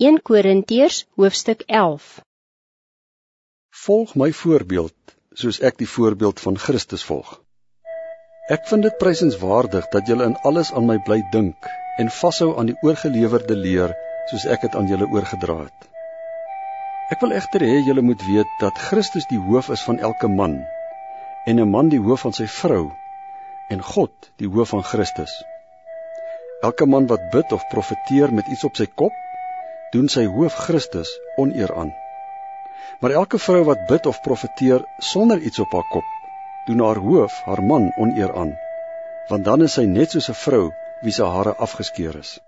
1 Korintiërs hoofstuk 11 Volg my voorbeeld soos ek die voorbeeld van Christus volg. Ek vind dit prysenswaardig dat julle in alles aan my bly dink en vashou aan die oorgelewerde leer soos ek dit aan julle oorgedra het. Ek wil egter hê julle moet weet dat Christus die hoof is van elke man en 'n man die hoof van sy vrou en God die hoof van Christus. Elke man wat bid of profeteer met iets op sy kop doen sy hoof Christus oneer aan. Maar elke vrou wat bid of profeteer sonder iets op haar kop, doen haar hoof, haar man oneer aan, want dan is sy net soos 'n vrou wie se hare afgeskeer is.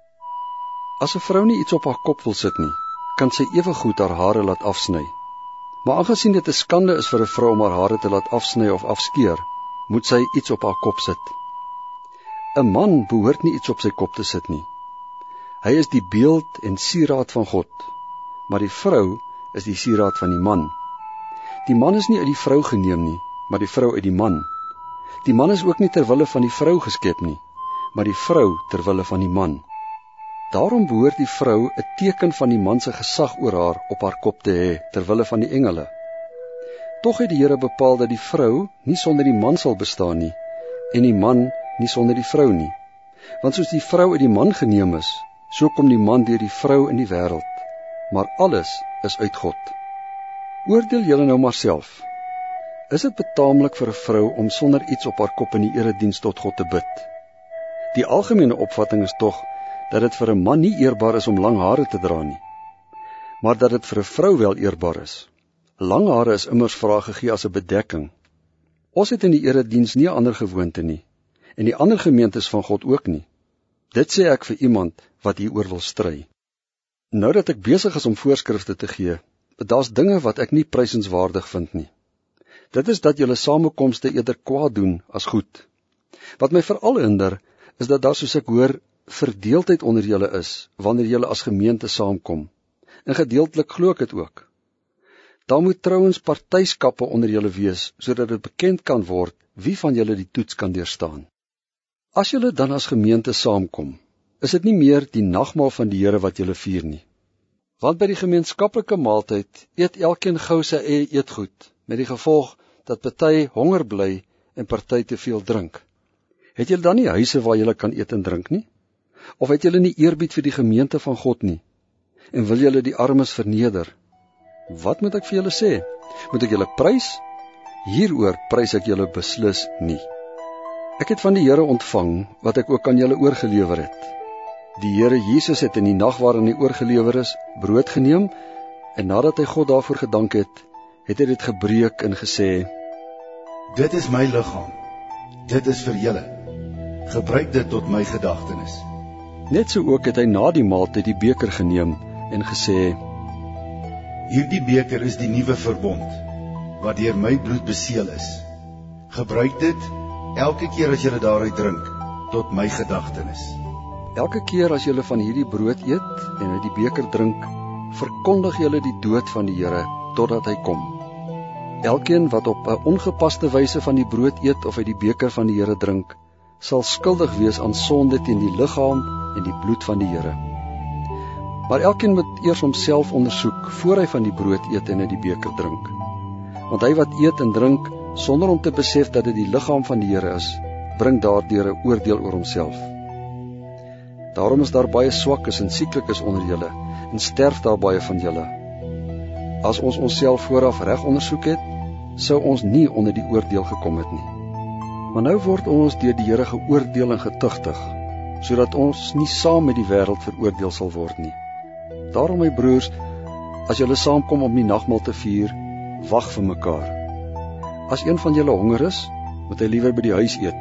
As 'n vrou nie iets op haar kop wil sit nie, kan sy ewe goed haar hare laat afsny. Maar aangesien dit 'n skande is vir 'n vrou om haar hare te laat afsny of afskeer, moet sy iets op haar kop sit. 'n Man behoort nie iets op sy kop te sit nie. Hy is die beeld en sieraad van God, maar die vrou is die sieraad van die man. Die man is nie uit die vrou geneem nie, maar die vrou uit die man. Die man is ook nie ter wille van die vrou geskep nie, maar die vrou ter wille van die man. Daarom behoort die vrou 'n teken van die man se gesag oor haar op haar kop te hê ter wille van die engele. Tog het die Here bepaal dat die vrou nie sonder die man sal bestaan nie en die man nie sonder die vrou nie. Want soos die vrou uit die man geneem is, So kom die man deur die vrou in die wêreld, maar alles is uit God. Oordeel julle nou maar self. Is dit betaamlik vir 'n vrou om sonder iets op haar kop in die erediens tot God te bid? Die algemene opvatting is tog dat dit vir 'n man nie eerbaar is om lang hare te dra nie, maar dat dit vir 'n vrou wel eerbaar is. Lang hare is immers vrae gegee as 'n bedekking. Ons het in die erediens nie 'n ander gewoonte nie en die ander gemeentes van God ook nie. Dit sê ek vir iemand wat hieroor wil stry. Nou dat ek besig is om voorskrifte te gee, daar's dinge wat ek nie prysenswaardig vind nie. Dit is dat julle samekomste eerder kwaad doen as goed. Wat my veral hinder, is dat daar soos ek hoor verdeeldheid onder julle is wanneer julle as gemeente saamkom. En gedeeltelik glo ek dit ook. Daar moet trouens partyskappe onder julle wees sodat dit bekend kan word wie van julle die toets kan deurstaan. As julle dan as gemeente saamkom, is dit nie meer die nagmaal van die Here wat julle vier nie. Want by die gemeenskaplike maaltyd eet elkeen gou sy eie eetgoed, met die gevolg dat party honger bly en party te veel drink. Het julle dan nie huise waar julle kan eet en drink nie? Of het julle nie eerbied vir die gemeente van God nie? En wil julle die armes verneder? Wat moet ek vir julle sê? Moet ek julle prys? Hieroor prys ek julle beslis nie. Ek het van die Here ontvang wat ek ook aan julle oorgelewer het. Die Here Jesus het in die nag waarin hy oorgelewer is, brood geneem en nadat hy God daarvoor gedank het, het hy dit gebreek en gesê: Dit is my liggaam. Dit is vir julle. Gebruik dit tot my gedagtenis. Net so ook het hy na die maaltyd die beker geneem en gesê: Hierdie beker is die nuwe verbond wat deur my bloed beseël is. Gebruik dit elke keer as jy daaruit drink tot my gedagtenis. Elke keer as jy van hierdie brood eet en uit die beker drink, verkondig jy die dood van die Here totdat hy kom. Elkeen wat op 'n ongepaste wyse van die brood eet of uit die beker van die Here drink, sal skuldig wees aan sonde teen die liggaam en die bloed van die Here. Maar elkeen moet eers homself ondersoek voor hy van die brood eet en uit die beker drink. Want hy wat eet en drink sonder om te besef dat dit die liggaam van die Here is, bring daardeur 'n oordeel oor homself. Daarom is daar baie swakkes en sieklikes onder julle en sterf daar baie van julle. As ons onsself vooraf reg ondersoek het, sou ons nie onder die oordeel gekom het nie. Maar nou word ons deur die Here geoordeel en getugtig, sodat ons nie saam met die wêreld veroordeel sal word nie. Daarom my broers, as julle saamkom om die nagmaal te vier, wag vir mekaar. As een van julle honger is, moet hy liewer by die huis eet,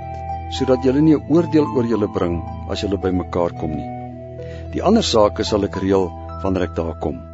sodat julle nie 'n oordeel oor julle bring as julle bymekaar kom nie. Die ander sake sal ek reël wanneer ek daar kom.